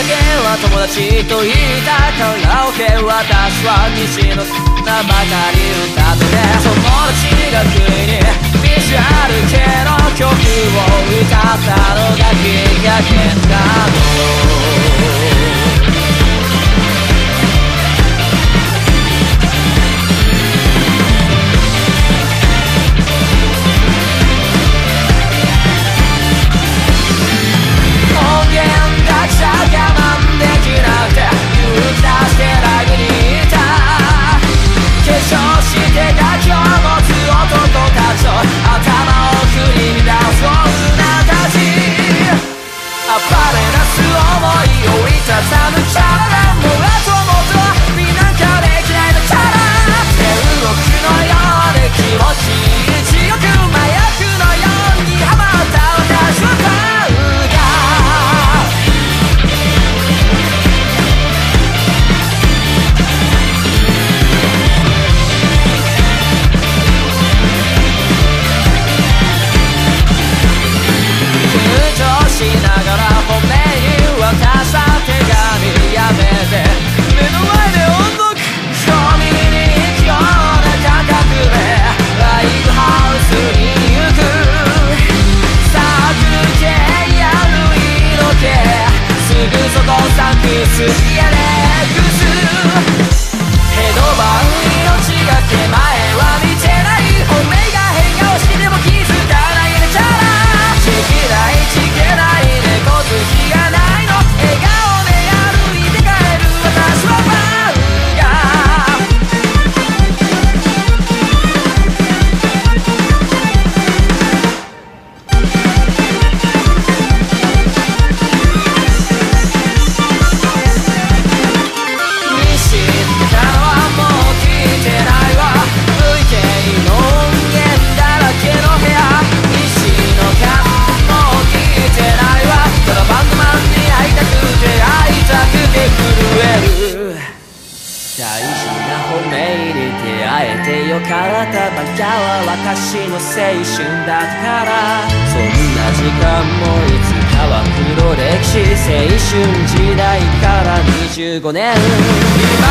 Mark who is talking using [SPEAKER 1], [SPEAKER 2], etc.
[SPEAKER 1] だけは友達と言いたいカラオケ私は西の名ばかり歌って友達がついにビジュアル系の大事な褒め入出会えてよかった。バカは私の青春だから。そんな時間もいつかは黒歴史青春時代から。25年。